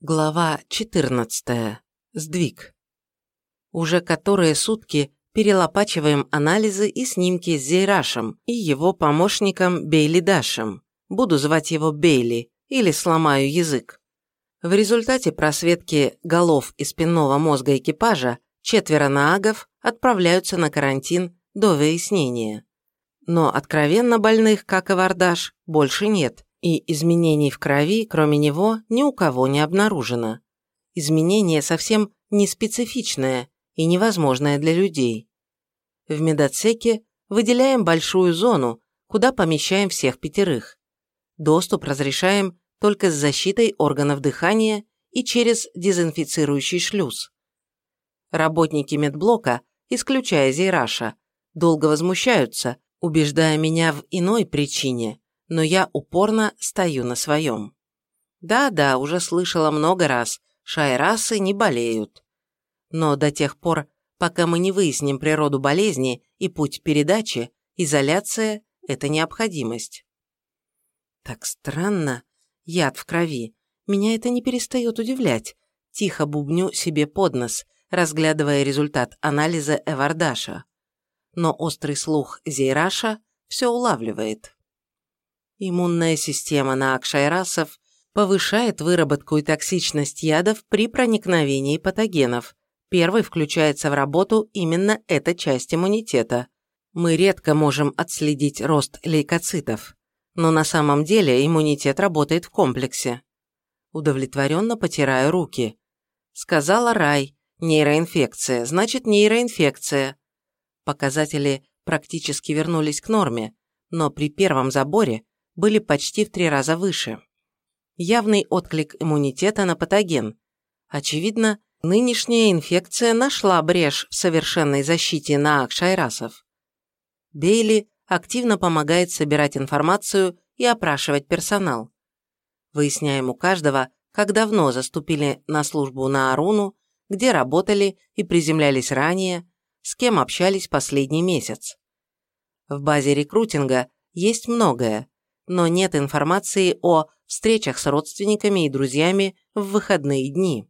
Глава 14. Сдвиг. Уже которые сутки перелопачиваем анализы и снимки с Зейрашем и его помощником Бейли Дашем. Буду звать его Бейли или сломаю язык. В результате просветки голов и спинного мозга экипажа четверо наагов отправляются на карантин до выяснения. Но откровенно больных, как и Вардаш, больше нет и изменений в крови, кроме него, ни у кого не обнаружено. Изменение совсем не специфичное и невозможное для людей. В медотсеке выделяем большую зону, куда помещаем всех пятерых. Доступ разрешаем только с защитой органов дыхания и через дезинфицирующий шлюз. Работники медблока, исключая Зейраша, долго возмущаются, убеждая меня в иной причине, но я упорно стою на своем. Да-да, уже слышала много раз, шайрасы не болеют. Но до тех пор, пока мы не выясним природу болезни и путь передачи, изоляция – это необходимость. Так странно. Яд в крови. Меня это не перестает удивлять. Тихо бубню себе под нос, разглядывая результат анализа Эвардаша. Но острый слух Зейраша все улавливает. Иммунная система на акшайрасов повышает выработку и токсичность ядов при проникновении патогенов. Первый включается в работу именно эта часть иммунитета. Мы редко можем отследить рост лейкоцитов, но на самом деле иммунитет работает в комплексе. Удовлетворенно потираю руки. Сказала Рай, нейроинфекция, значит нейроинфекция. Показатели практически вернулись к норме, но при первом заборе были почти в три раза выше. Явный отклик иммунитета на патоген. Очевидно, нынешняя инфекция нашла брешь в совершенной защите на акшайрасов. Бейли активно помогает собирать информацию и опрашивать персонал. Выясняем у каждого, как давно заступили на службу на Аруну, где работали и приземлялись ранее, с кем общались последний месяц. В базе рекрутинга есть многое, но нет информации о встречах с родственниками и друзьями в выходные дни.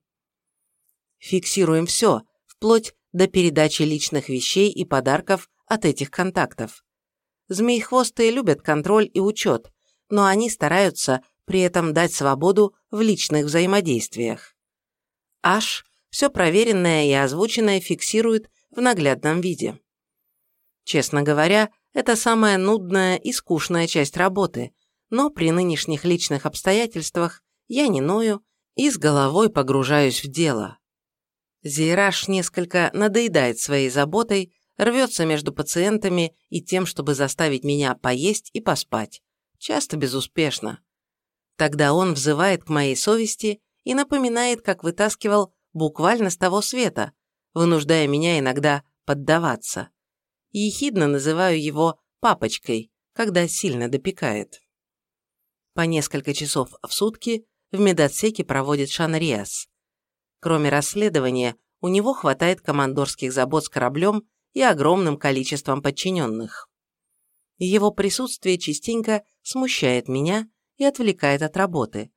Фиксируем все, вплоть до передачи личных вещей и подарков от этих контактов. Змеихвостые любят контроль и учет, но они стараются при этом дать свободу в личных взаимодействиях. Аш все проверенное и озвученное фиксирует в наглядном виде. Честно говоря, это самая нудная и скучная часть работы, но при нынешних личных обстоятельствах я не ною и с головой погружаюсь в дело. Зейраж несколько надоедает своей заботой, рвется между пациентами и тем, чтобы заставить меня поесть и поспать. Часто безуспешно. Тогда он взывает к моей совести и напоминает, как вытаскивал буквально с того света, вынуждая меня иногда поддаваться и ехидно называю его «папочкой», когда сильно допекает. По несколько часов в сутки в медотсеке проводит Шанриас. Кроме расследования, у него хватает командорских забот с кораблем и огромным количеством подчиненных. Его присутствие частенько смущает меня и отвлекает от работы.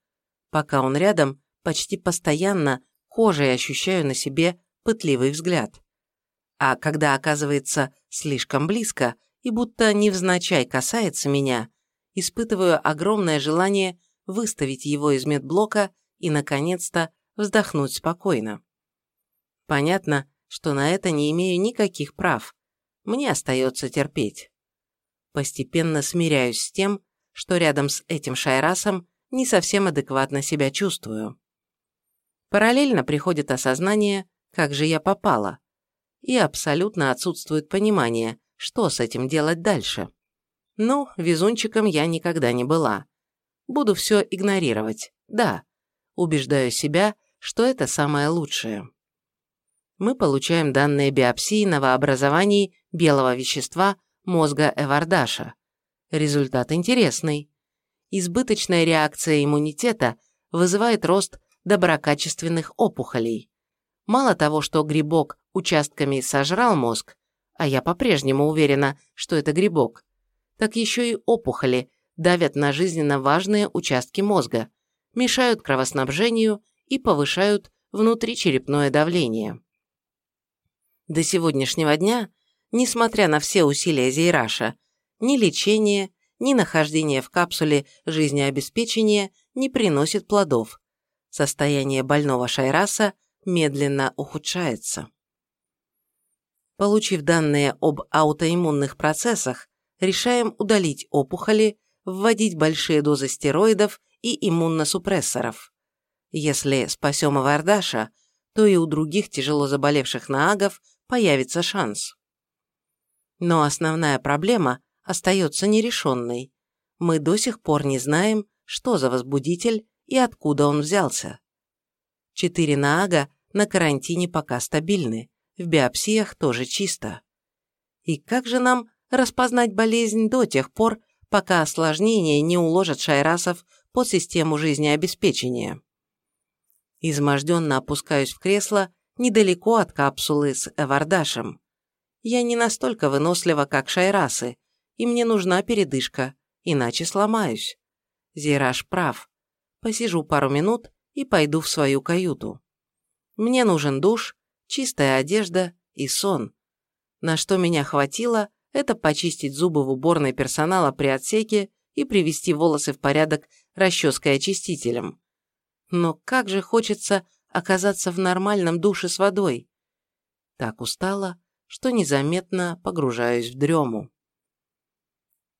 Пока он рядом, почти постоянно кожей ощущаю на себе пытливый взгляд а когда оказывается слишком близко и будто невзначай касается меня, испытываю огромное желание выставить его из медблока и, наконец-то, вздохнуть спокойно. Понятно, что на это не имею никаких прав. Мне остается терпеть. Постепенно смиряюсь с тем, что рядом с этим Шайрасом не совсем адекватно себя чувствую. Параллельно приходит осознание, как же я попала и абсолютно отсутствует понимание, что с этим делать дальше. Ну, везунчиком я никогда не была. Буду все игнорировать, да. Убеждаю себя, что это самое лучшее. Мы получаем данные биопсии новообразований белого вещества мозга Эвардаша. Результат интересный. Избыточная реакция иммунитета вызывает рост доброкачественных опухолей. Мало того, что грибок участками сожрал мозг, а я по-прежнему уверена, что это грибок, так еще и опухоли давят на жизненно важные участки мозга, мешают кровоснабжению и повышают внутричерепное давление. До сегодняшнего дня, несмотря на все усилия Зейраша, ни лечение, ни нахождение в капсуле жизнеобеспечения не приносит плодов. Состояние больного Шайраса медленно ухудшается. Получив данные об аутоиммунных процессах, решаем удалить опухоли, вводить большие дозы стероидов и иммуносупрессоров. Если спасем Авардаша, то и у других тяжело заболевших наагов появится шанс. Но основная проблема остается нерешенной. Мы до сих пор не знаем, что за возбудитель и откуда он взялся. Четыре наага на карантине пока стабильны, в биопсиях тоже чисто. И как же нам распознать болезнь до тех пор, пока осложнения не уложат шайрасов под систему жизнеобеспечения? Изможденно опускаюсь в кресло недалеко от капсулы с Эвардашем. Я не настолько вынослива, как шайрасы, и мне нужна передышка, иначе сломаюсь. Зираж прав. Посижу пару минут и пойду в свою каюту. Мне нужен душ, чистая одежда и сон. На что меня хватило, это почистить зубы в уборной персонала при отсеке и привести волосы в порядок расческой-очистителем. Но как же хочется оказаться в нормальном душе с водой. Так устала, что незаметно погружаюсь в дрему.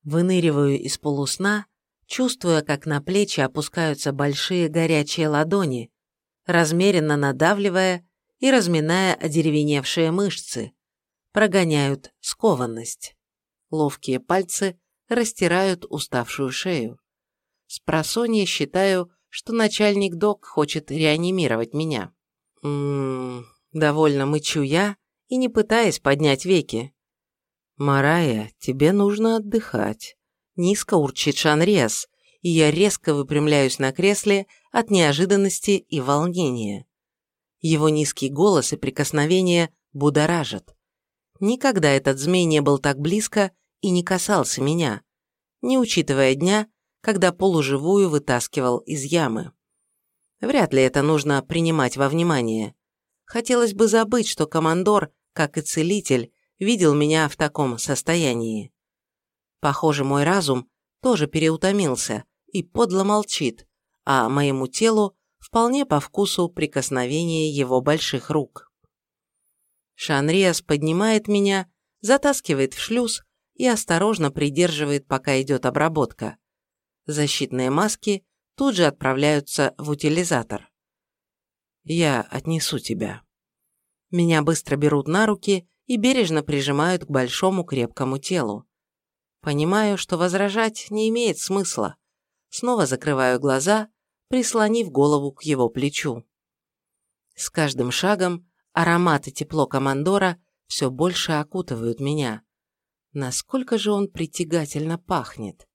Выныриваю из полусна, чувствуя, как на плечи опускаются большие горячие ладони, размеренно надавливая и разминая одеревеневшие мышцы, прогоняют скованность. Ловкие пальцы растирают уставшую шею. С просонья считаю, что начальник док хочет реанимировать меня. Ммм, довольно мычу я и не пытаясь поднять веки. «Марая, тебе нужно отдыхать», – низко урчит Шанрес, и я резко выпрямляюсь на кресле от неожиданности и волнения. Его низкий голос и прикосновения будоражат. Никогда этот змей не был так близко и не касался меня, не учитывая дня, когда полуживую вытаскивал из ямы. Вряд ли это нужно принимать во внимание. Хотелось бы забыть, что командор, как и целитель, видел меня в таком состоянии. Похоже, мой разум тоже переутомился и подло молчит, а моему телу вполне по вкусу прикосновение его больших рук. Шанриас поднимает меня, затаскивает в шлюз и осторожно придерживает, пока идет обработка. Защитные маски тут же отправляются в утилизатор. «Я отнесу тебя». Меня быстро берут на руки и бережно прижимают к большому крепкому телу. Понимаю, что возражать не имеет смысла. Снова закрываю глаза прислонив голову к его плечу. С каждым шагом аромат и тепло командора все больше окутывают меня. Насколько же он притягательно пахнет.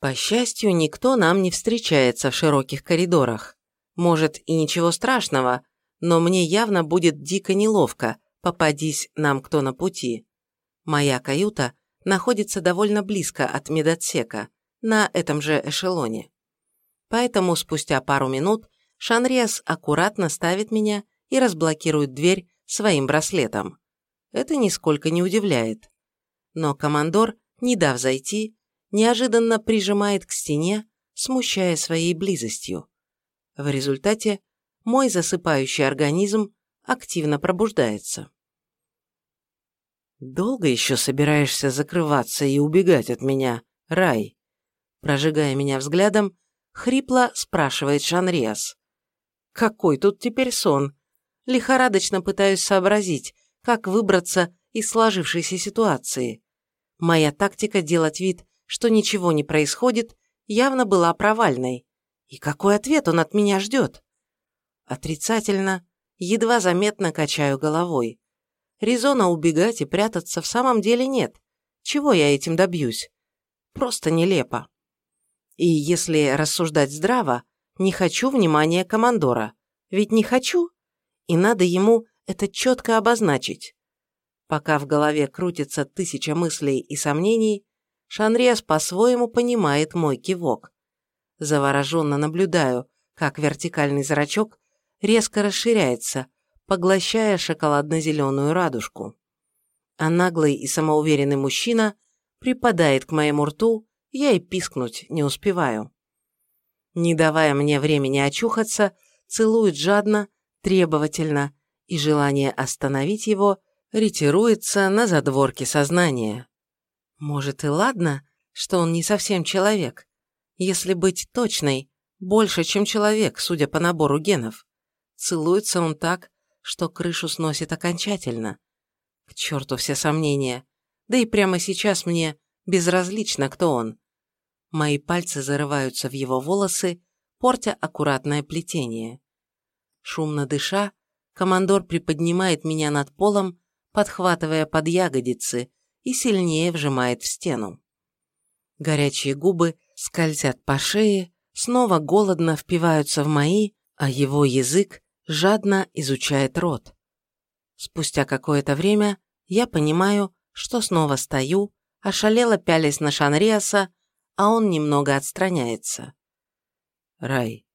По счастью, никто нам не встречается в широких коридорах. Может, и ничего страшного, но мне явно будет дико неловко, попадись нам кто на пути. Моя каюта находится довольно близко от медотсека, на этом же эшелоне. Поэтому спустя пару минут Шанриас аккуратно ставит меня и разблокирует дверь своим браслетом. Это нисколько не удивляет. Но командор, не дав зайти, неожиданно прижимает к стене, смущая своей близостью. В результате мой засыпающий организм активно пробуждается. «Долго еще собираешься закрываться и убегать от меня, Рай?» Прожигая меня взглядом, Хрипло спрашивает Шанриас. Какой тут теперь сон? Лихорадочно пытаюсь сообразить, как выбраться из сложившейся ситуации. Моя тактика делать вид, что ничего не происходит, явно была провальной. И какой ответ он от меня ждет? Отрицательно, едва заметно качаю головой. Резона убегать и прятаться в самом деле нет. Чего я этим добьюсь? Просто нелепо. И если рассуждать здраво, не хочу внимания командора. Ведь не хочу, и надо ему это четко обозначить. Пока в голове крутится тысяча мыслей и сомнений, Шанриас по-своему понимает мой кивок. Завороженно наблюдаю, как вертикальный зрачок резко расширяется, поглощая шоколадно-зеленую радужку. А наглый и самоуверенный мужчина припадает к моему рту, я и пискнуть не успеваю. Не давая мне времени очухаться, целует жадно, требовательно, и желание остановить его ретируется на задворке сознания. Может и ладно, что он не совсем человек. Если быть точной, больше, чем человек, судя по набору генов. Целуется он так, что крышу сносит окончательно. К черту все сомнения. Да и прямо сейчас мне безразлично, кто он. Мои пальцы зарываются в его волосы, портя аккуратное плетение. Шумно дыша, командор приподнимает меня над полом, подхватывая под ягодицы и сильнее вжимает в стену. Горячие губы скользят по шее, снова голодно впиваются в мои, а его язык жадно изучает рот. Спустя какое-то время я понимаю, что снова стою, ошалело пялясь на Шанриаса, а он немного отстраняется. «Рай,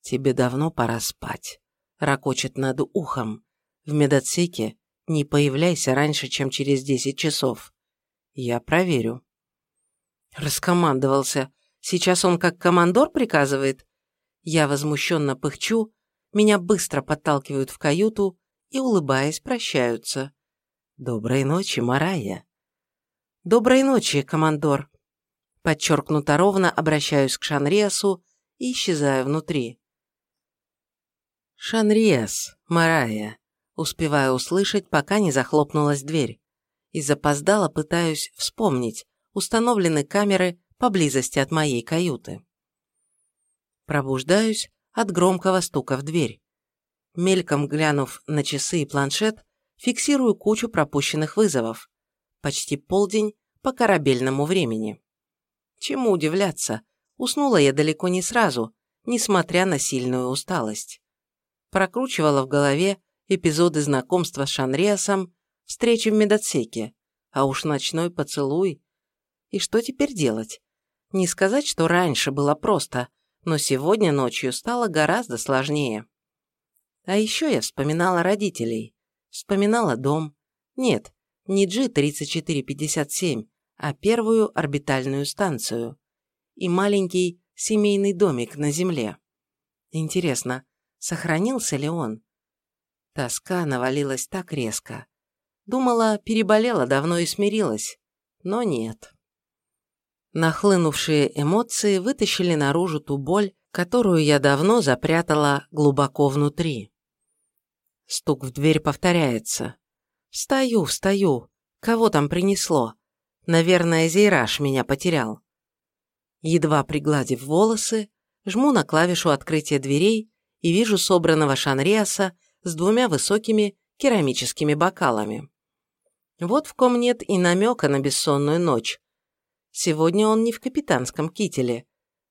тебе давно пора спать», — ракочет над ухом. «В медотсеке не появляйся раньше, чем через десять часов. Я проверю». Раскомандовался. Сейчас он как командор приказывает? Я возмущенно пыхчу, меня быстро подталкивают в каюту и, улыбаясь, прощаются. «Доброй ночи, Марая». «Доброй ночи, командор». Подчеркнуто ровно обращаюсь к Шанриасу и исчезаю внутри. «Шанриас, Марая», успеваю услышать, пока не захлопнулась дверь. И запоздало пытаюсь вспомнить, установлены камеры поблизости от моей каюты. Пробуждаюсь от громкого стука в дверь. Мельком глянув на часы и планшет, фиксирую кучу пропущенных вызовов. Почти полдень по корабельному времени. Чему удивляться, уснула я далеко не сразу, несмотря на сильную усталость. Прокручивала в голове эпизоды знакомства с Шанриасом, встречи в медотсеке, а уж ночной поцелуй. И что теперь делать? Не сказать, что раньше было просто, но сегодня ночью стало гораздо сложнее. А еще я вспоминала родителей, вспоминала дом. Нет, не G3457, а первую орбитальную станцию. И маленький семейный домик на Земле. Интересно, сохранился ли он? Тоска навалилась так резко. Думала, переболела давно и смирилась, но нет. Нахлынувшие эмоции вытащили наружу ту боль, которую я давно запрятала глубоко внутри. Стук в дверь повторяется. «Встаю, встаю. Кого там принесло? Наверное, Зейраж меня потерял». Едва пригладив волосы, жму на клавишу открытия дверей и вижу собранного Шанриаса с двумя высокими керамическими бокалами. Вот в ком нет и намека на бессонную ночь, Сегодня он не в капитанском кителе.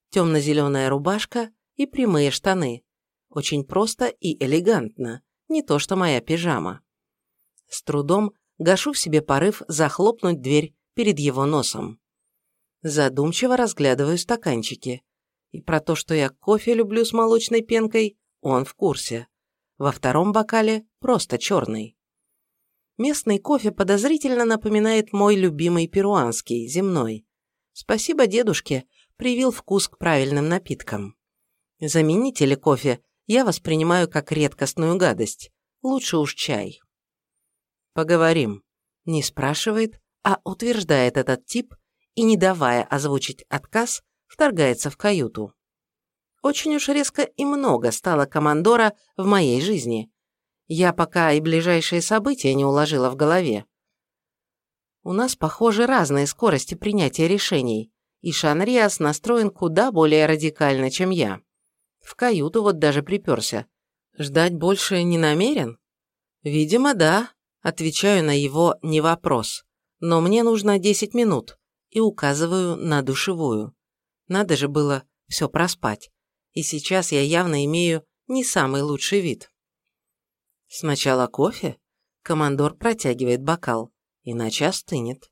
Темно-зеленая рубашка и прямые штаны. Очень просто и элегантно, не то что моя пижама. С трудом гашу в себе порыв захлопнуть дверь перед его носом. Задумчиво разглядываю стаканчики. И про то, что я кофе люблю с молочной пенкой, он в курсе. Во втором бокале просто черный. Местный кофе подозрительно напоминает мой любимый перуанский, земной. Спасибо дедушке, привил вкус к правильным напиткам. Заменители кофе я воспринимаю как редкостную гадость. Лучше уж чай. Поговорим. Не спрашивает, а утверждает этот тип и, не давая озвучить отказ, вторгается в каюту. Очень уж резко и много стало командора в моей жизни. Я пока и ближайшие события не уложила в голове. У нас, похоже, разные скорости принятия решений, и Шанриас настроен куда более радикально, чем я. В каюту вот даже приперся. Ждать больше не намерен? Видимо, да. Отвечаю на его «не вопрос». Но мне нужно 10 минут и указываю на душевую. Надо же было все проспать. И сейчас я явно имею не самый лучший вид. Сначала кофе. Командор протягивает бокал иначе остынет.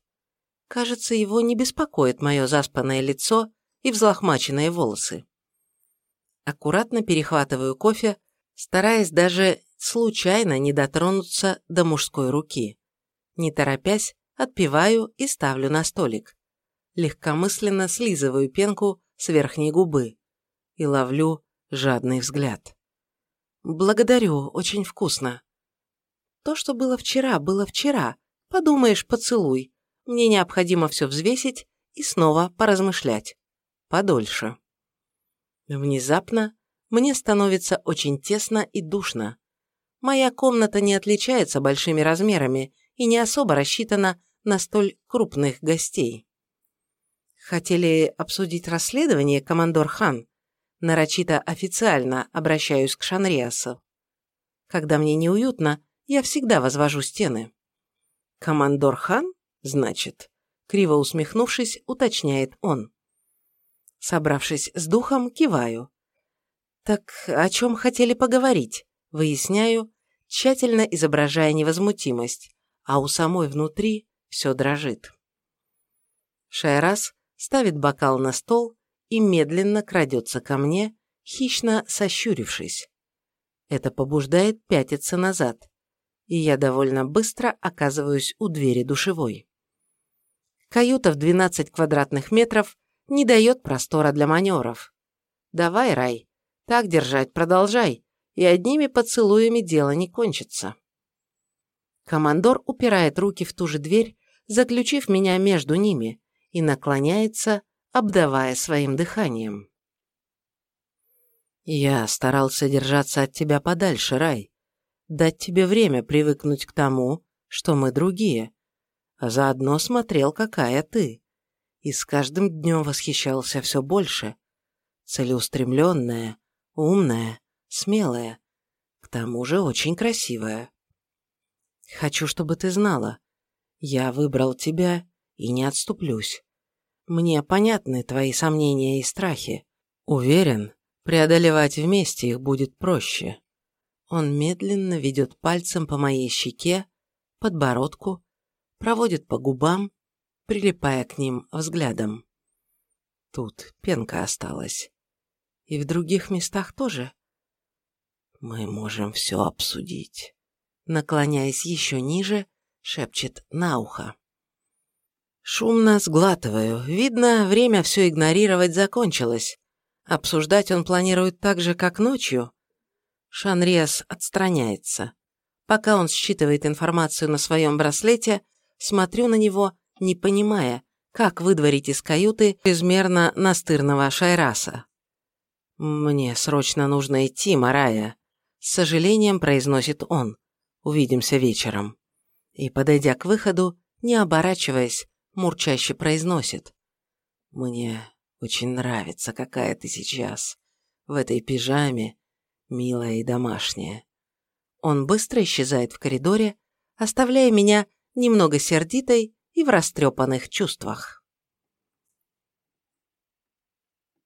Кажется, его не беспокоит мое заспанное лицо и взлохмаченные волосы. Аккуратно перехватываю кофе, стараясь даже случайно не дотронуться до мужской руки. Не торопясь, отпиваю и ставлю на столик. Легкомысленно слизываю пенку с верхней губы и ловлю жадный взгляд. «Благодарю, очень вкусно». «То, что было вчера, было вчера. Подумаешь, поцелуй. Мне необходимо все взвесить и снова поразмышлять. Подольше». Внезапно мне становится очень тесно и душно. Моя комната не отличается большими размерами и не особо рассчитана на столь крупных гостей. Хотели обсудить расследование, командор Хан? Нарочито официально обращаюсь к Шанриасу. Когда мне неуютно, я всегда возвожу стены. Командор Хан, значит, криво усмехнувшись, уточняет он. Собравшись с духом, киваю. Так о чем хотели поговорить? Выясняю, тщательно изображая невозмутимость, а у самой внутри все дрожит. Шайрас ставит бокал на стол и медленно крадется ко мне, хищно сощурившись. Это побуждает пятиться назад, и я довольно быстро оказываюсь у двери душевой. Каюта в 12 квадратных метров не дает простора для маневров. Давай, Рай, так держать продолжай, и одними поцелуями дело не кончится. Командор упирает руки в ту же дверь, заключив меня между ними, и наклоняется, обдавая своим дыханием. «Я старался держаться от тебя подальше, Рай, дать тебе время привыкнуть к тому, что мы другие, а заодно смотрел, какая ты, и с каждым днем восхищался все больше. Целеустремленная, умная, смелая, к тому же очень красивая. Хочу, чтобы ты знала, я выбрал тебя и не отступлюсь. Мне понятны твои сомнения и страхи. Уверен, преодолевать вместе их будет проще. Он медленно ведет пальцем по моей щеке, подбородку, проводит по губам, прилипая к ним взглядом. Тут пенка осталась. И в других местах тоже. Мы можем все обсудить. Наклоняясь еще ниже, шепчет на ухо. Шумно сглатываю. Видно, время все игнорировать закончилось. Обсуждать он планирует так же, как ночью. Шанриас отстраняется. Пока он считывает информацию на своем браслете, смотрю на него, не понимая, как выдворить из каюты безмерно настырного Шайраса. «Мне срочно нужно идти, Марая», — с сожалением произносит он. «Увидимся вечером». И, подойдя к выходу, не оборачиваясь, мурчаще произносит. «Мне очень нравится, какая ты сейчас, в этой пижаме, милая и домашняя». Он быстро исчезает в коридоре, оставляя меня немного сердитой и в растрепанных чувствах.